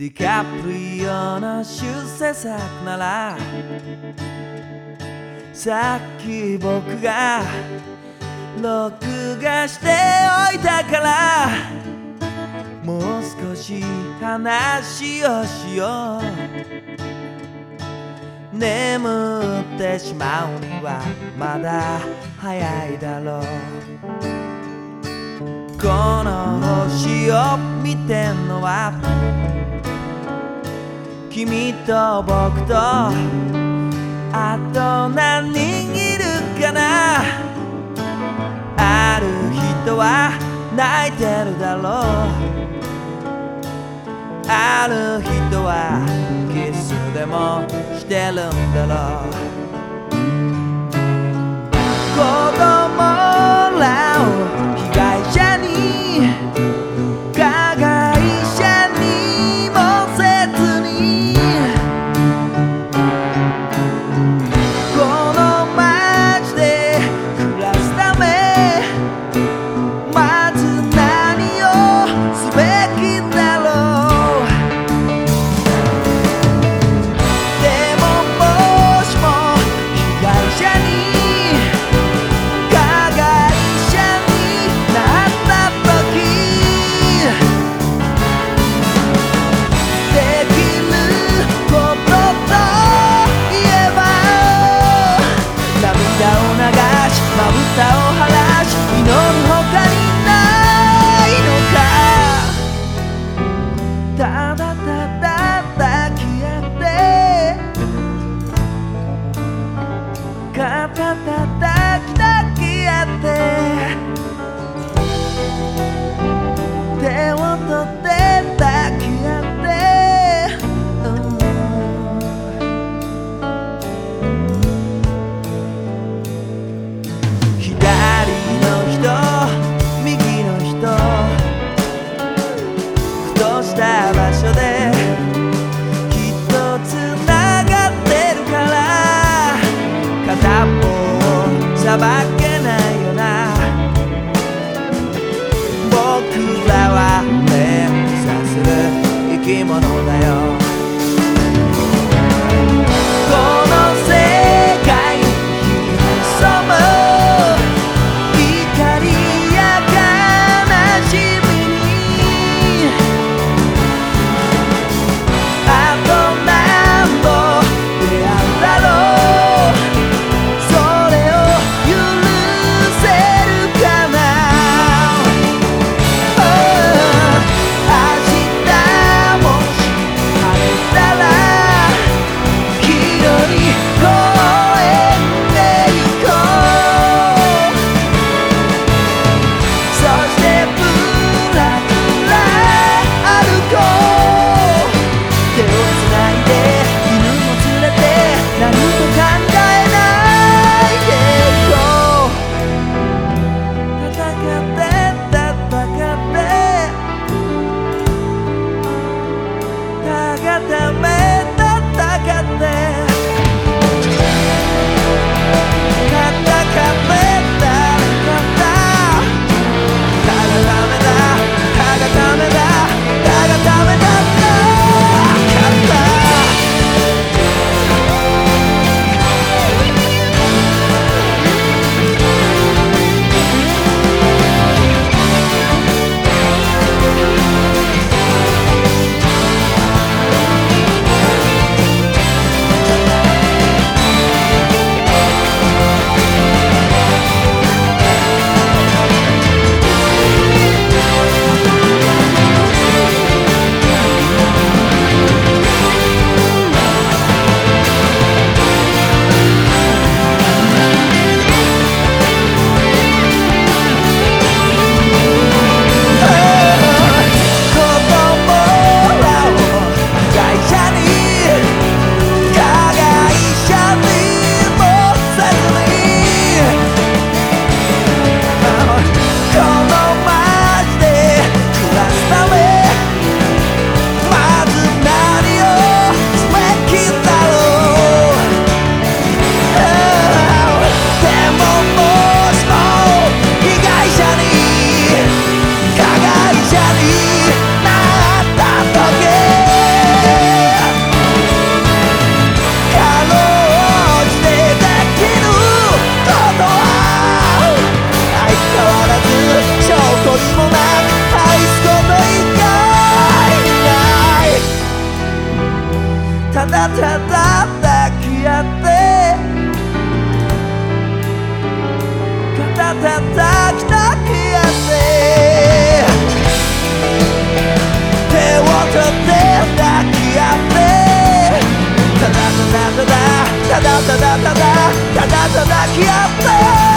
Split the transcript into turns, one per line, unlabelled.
ディカプリオの修正作ならさっき僕が録画しておいたからもう少し話をしよう。眠ってしまうにはまだ早いだろう。この星を見てんのは君と僕とあと何人いるかな。ある人は泣いてるだろう。ある人はキスでもしてるんだろう。back. 叩きたきやって。手を取って抱き合って。ただただただただただただただただ抱き合って。